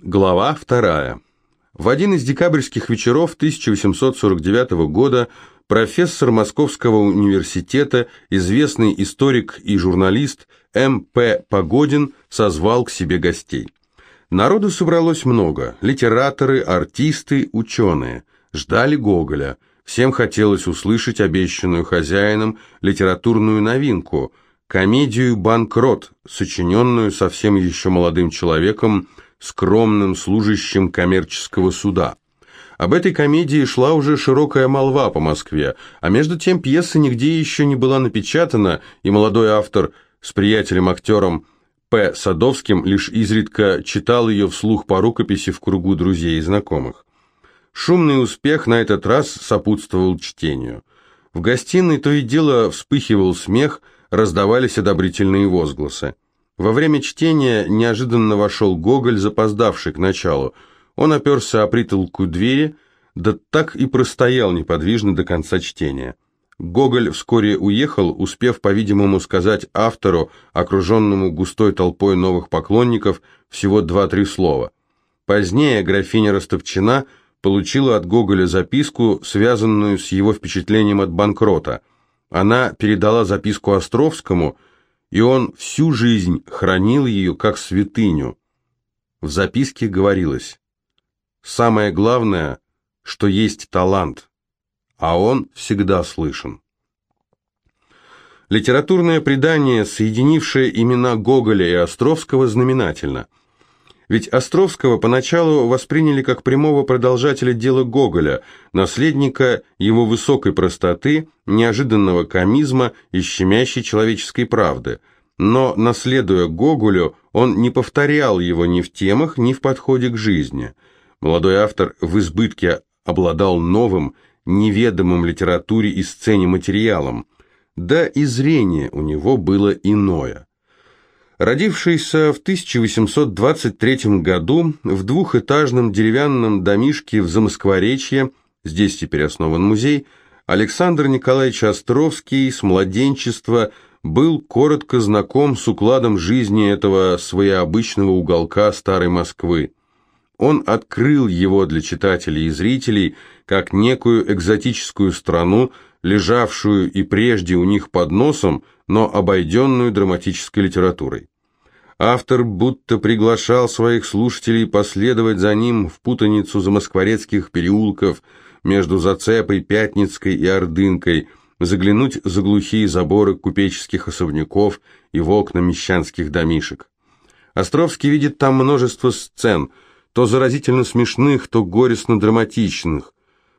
Глава вторая. В один из декабрьских вечеров 1849 года профессор Московского университета, известный историк и журналист М.П. Погодин созвал к себе гостей. Народу собралось много – литераторы, артисты, ученые. Ждали Гоголя. Всем хотелось услышать обещанную хозяином литературную новинку – комедию «Банкрот», сочиненную совсем еще молодым человеком, скромным служащим коммерческого суда. Об этой комедии шла уже широкая молва по Москве, а между тем пьеса нигде еще не была напечатана, и молодой автор с приятелем-актером – П. Садовским лишь изредка читал ее вслух по рукописи в кругу друзей и знакомых. Шумный успех на этот раз сопутствовал чтению. В гостиной то и дело вспыхивал смех, раздавались одобрительные возгласы. Во время чтения неожиданно вошел Гоголь, запоздавший к началу. Он оперся о притолку двери, да так и простоял неподвижно до конца чтения. Гоголь вскоре уехал, успев, по-видимому, сказать автору, окруженному густой толпой новых поклонников, всего два-три слова. Позднее графиня Растопчина получила от Гоголя записку, связанную с его впечатлением от банкрота. Она передала записку Островскому, и он всю жизнь хранил ее как святыню. В записке говорилось «Самое главное, что есть талант» а он всегда слышен. Литературное предание, соединившее имена Гоголя и Островского, знаменательно. Ведь Островского поначалу восприняли как прямого продолжателя дела Гоголя, наследника его высокой простоты, неожиданного комизма и щемящей человеческой правды. Но, наследуя Гоголю, он не повторял его ни в темах, ни в подходе к жизни. Молодой автор в избытке обладал новым, неведомым литературе и сцене материалом, да и зрение у него было иное. Родившийся в 1823 году в двухэтажном деревянном домишке в Замоскворечье, здесь теперь основан музей, Александр Николаевич Островский с младенчества был коротко знаком с укладом жизни этого своеобычного уголка старой Москвы. Он открыл его для читателей и зрителей как некую экзотическую страну, лежавшую и прежде у них под носом, но обойденную драматической литературой. Автор будто приглашал своих слушателей последовать за ним в путаницу замоскворецких переулков между Зацепой, Пятницкой и Ордынкой, заглянуть за глухие заборы купеческих особняков и в окна мещанских домишек. Островский видит там множество сцен – то заразительно смешных, то горестно-драматичных.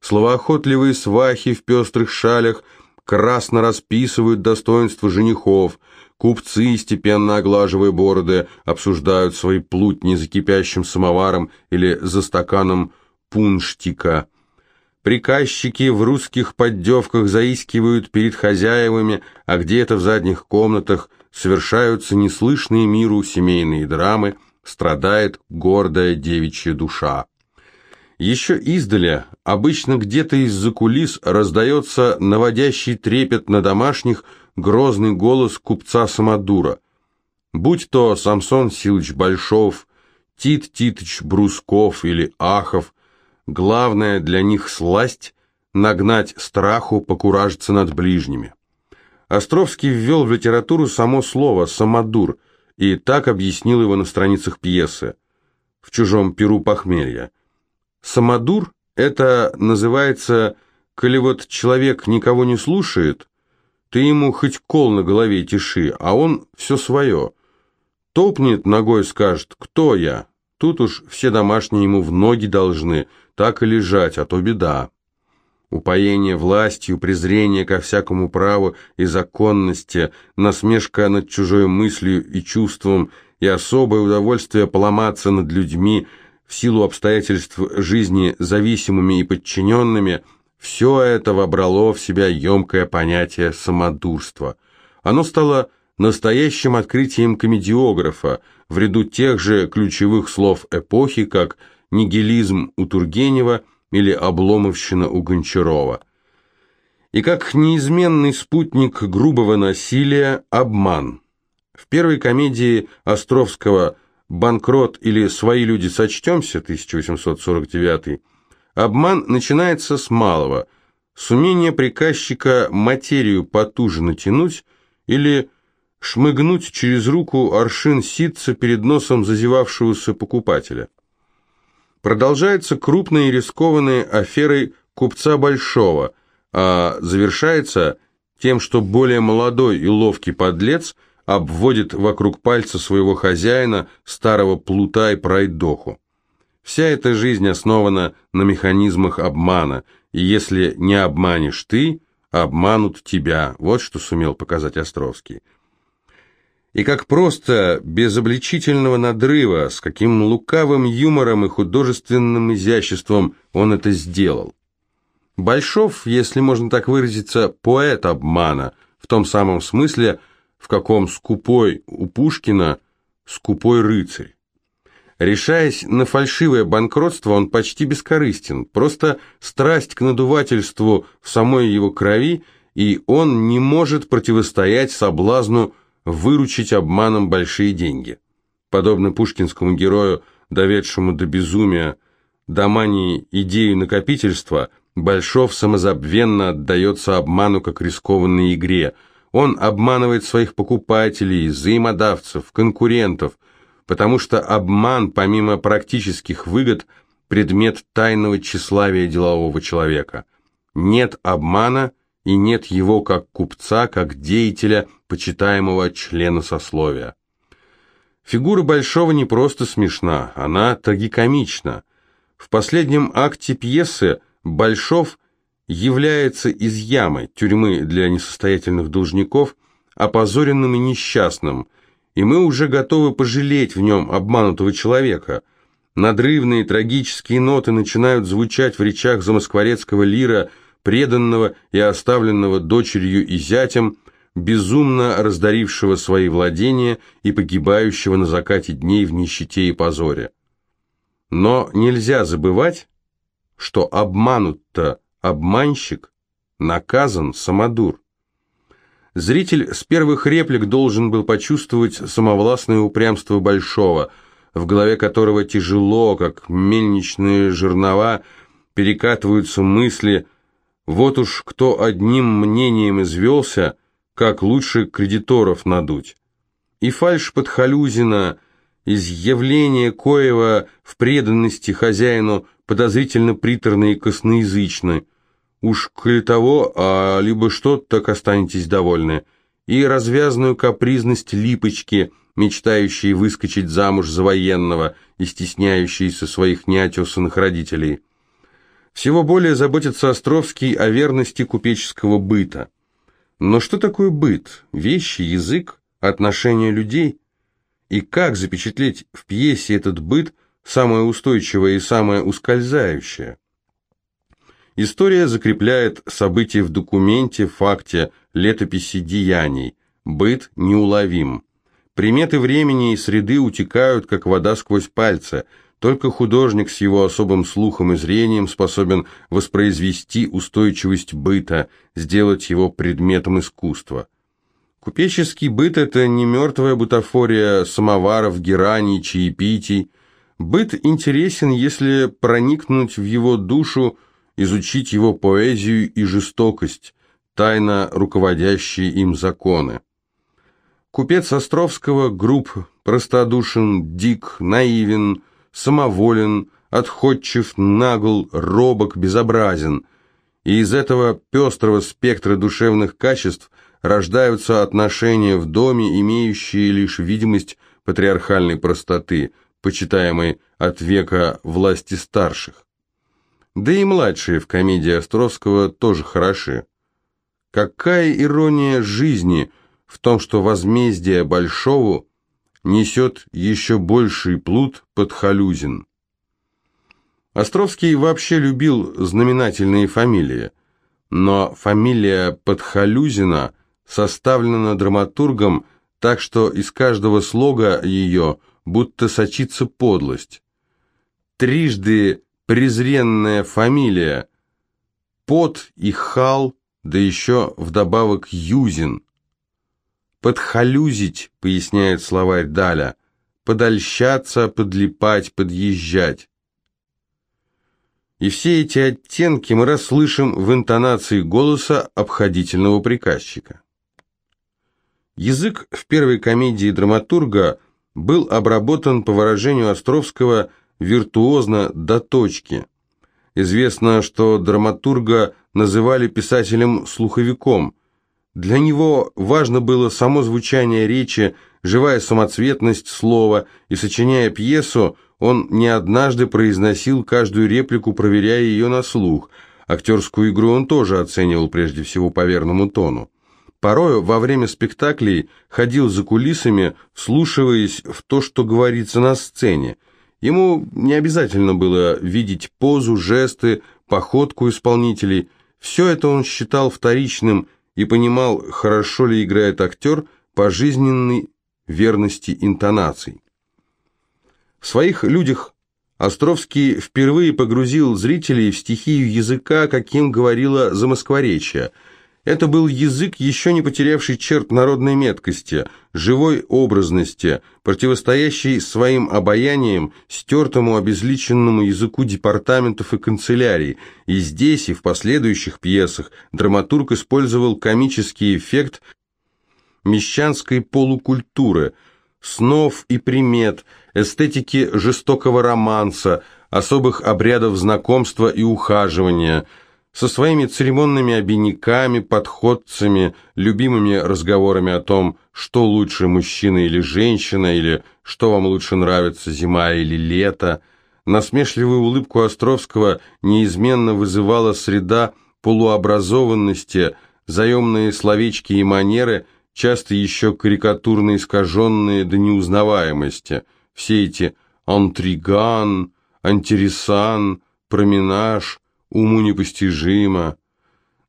Словоохотливые свахи в пестрых шалях красно расписывают достоинства женихов, купцы, степенно оглаживая бороды, обсуждают свои плутни за кипящим самоваром или за стаканом пунштика. Приказчики в русских поддевках заискивают перед хозяевами, а где-то в задних комнатах совершаются неслышные миру семейные драмы – страдает гордая девичья душа. Еще издали, обычно где-то из-за кулис, раздается наводящий трепет на домашних грозный голос купца Самодура. Будь то Самсон Силыч Большов, Тит Титыч Брусков или Ахов, главное для них сласть – нагнать страху, покуражиться над ближними. Островский ввел в литературу само слово «самодур», и так объяснил его на страницах пьесы «В чужом перу похмелья». Самодур – это называется, коли вот человек никого не слушает, ты ему хоть кол на голове тиши, а он все свое. Топнет ногой, скажет «Кто я?» Тут уж все домашние ему в ноги должны, так и лежать, а то беда. Упоение властью, презрение ко всякому праву и законности, насмешка над чужой мыслью и чувством и особое удовольствие поломаться над людьми в силу обстоятельств жизни зависимыми и подчиненными – все это вобрало в себя емкое понятие самодурства. Оно стало настоящим открытием комедиографа в ряду тех же ключевых слов эпохи, как нигилизм у Тургенева – или обломовщина у Гончарова. И как неизменный спутник грубого насилия – обман. В первой комедии Островского «Банкрот» или «Свои люди сочтемся» 1849, обман начинается с малого, с умения приказчика материю потуже натянуть или шмыгнуть через руку аршин ситца перед носом зазевавшегося покупателя. Продолжается крупной и рискованной аферой купца Большого, а завершается тем, что более молодой и ловкий подлец обводит вокруг пальца своего хозяина, старого плута и пройдоху. Вся эта жизнь основана на механизмах обмана, и если не обманешь ты, обманут тебя. Вот что сумел показать Островский. И как просто, без обличительного надрыва, с каким лукавым юмором и художественным изяществом он это сделал. Большов, если можно так выразиться, поэт обмана, в том самом смысле, в каком скупой у Пушкина скупой рыцарь. Решаясь на фальшивое банкротство, он почти бескорыстен, просто страсть к надувательству в самой его крови, и он не может противостоять соблазну выручить обманом большие деньги. Подобно пушкинскому герою, доведшему до безумия, до мании идею накопительства – Большов самозабвенно отдается обману как рискованной игре. Он обманывает своих покупателей, взаимодавцев, конкурентов, потому что обман, помимо практических выгод, предмет тайного тщеславия делового человека. Нет обмана и нет его как купца, как деятеля, почитаемого члена сословия. Фигура Большого не просто смешна, она трагикомична. В последнем акте пьесы Большов является из ямы, тюрьмы для несостоятельных должников, опозоренным и несчастным, и мы уже готовы пожалеть в нем обманутого человека. Надрывные трагические ноты начинают звучать в речах замоскворецкого лира, преданного и оставленного дочерью и зятем, безумно раздарившего свои владения и погибающего на закате дней в нищете и позоре. Но нельзя забывать, что обманут-то обманщик, наказан самодур. Зритель с первых реплик должен был почувствовать самовластное упрямство Большого, в голове которого тяжело, как мельничные жернова, перекатываются мысли «Вот уж кто одним мнением извелся, как лучше кредиторов надуть». И фальшь Подхалюзина, изъявление Коева в преданности хозяину – подозрительно приторны и косноязычны. Уж коли того, а либо что, так останетесь довольны. И развязную капризность липочки, мечтающей выскочить замуж за военного и стесняющейся своих неотесанных родителей. Всего более заботится Островский о верности купеческого быта. Но что такое быт? Вещи, язык, отношения людей? И как запечатлеть в пьесе этот быт – самое устойчивое и самое ускользающее. История закрепляет события в документе, факте, летописи деяний. Быт неуловим. Приметы времени и среды утекают, как вода сквозь пальцы. Только художник с его особым слухом и зрением способен воспроизвести устойчивость быта, сделать его предметом искусства. Купеческий быт – это не мертвая бутафория самоваров, герани, чаепитий, Быт интересен, если проникнуть в его душу, изучить его поэзию и жестокость, тайно руководящие им законы. Купец Островского груб, простодушен, дик, наивен, самоволен, отходчив, нагл, робок, безобразен. И из этого пестрого спектра душевных качеств рождаются отношения в доме, имеющие лишь видимость патриархальной простоты – почитаемой от века власти старших. Да и младшие в комедии Островского тоже хороши. Какая ирония жизни в том, что возмездие Большову несет еще больший плут под Халюзин. Островский вообще любил знаменательные фамилии, но фамилия Подхалюзина составлена драматургом так, что из каждого слога ее – будто сочится подлость. Трижды презренная фамилия, Пот и Хал, да еще вдобавок Юзин. Подхалюзить, поясняет словарь Даля, подольщаться, подлипать, подъезжать. И все эти оттенки мы расслышим в интонации голоса обходительного приказчика. Язык в первой комедии драматурга был обработан, по выражению Островского, виртуозно до точки. Известно, что драматурга называли писателем-слуховиком. Для него важно было само звучание речи, живая самоцветность слова, и, сочиняя пьесу, он не однажды произносил каждую реплику, проверяя ее на слух. Актерскую игру он тоже оценивал прежде всего по верному тону. Порою во время спектаклей ходил за кулисами, вслушиваясь в то, что говорится на сцене. Ему не обязательно было видеть позу, жесты, походку исполнителей. Все это он считал вторичным и понимал, хорошо ли играет актер по жизненной верности интонаций. В своих людях Островский впервые погрузил зрителей в стихию языка, каким говорила замоскворечье – это был язык, еще не потерявший черт народной меткости, живой образности, противостоящий своим обаянием стертому обезличенному языку департаментов и канцелярий, и здесь, и в последующих пьесах драматург использовал комический эффект мещанской полукультуры, снов и примет, эстетики жестокого романса, особых обрядов знакомства и ухаживания – со своими церемонными обиняками, подходцами, любимыми разговорами о том, что лучше мужчина или женщина, или что вам лучше нравится, зима или лето. Насмешливую улыбку Островского неизменно вызывала среда полуобразованности, заемные словечки и манеры, часто еще карикатурно искаженные до неузнаваемости. Все эти «антриган», «антиресан», «променаж», уму непостижимо.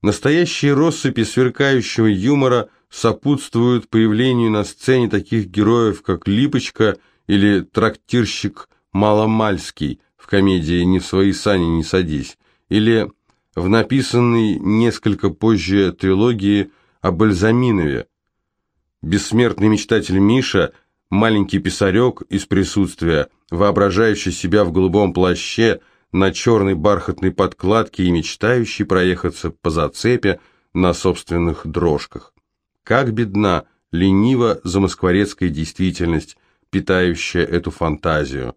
Настоящие россыпи сверкающего юмора сопутствуют появлению на сцене таких героев, как Липочка или трактирщик Маломальский в комедии «Не в свои сани не садись», или в написанной несколько позже трилогии о Бальзаминове. Бессмертный мечтатель Миша, маленький писарек из присутствия, воображающий себя в голубом плаще – на черной бархатной подкладке и мечтающий проехаться по зацепе на собственных дрожках. Как бедна, ленива замоскворецкая действительность, питающая эту фантазию.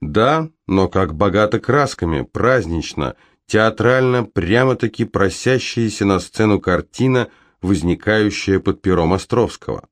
Да, но как богато красками, празднично, театрально, прямо-таки просящаяся на сцену картина, возникающая под пером Островского.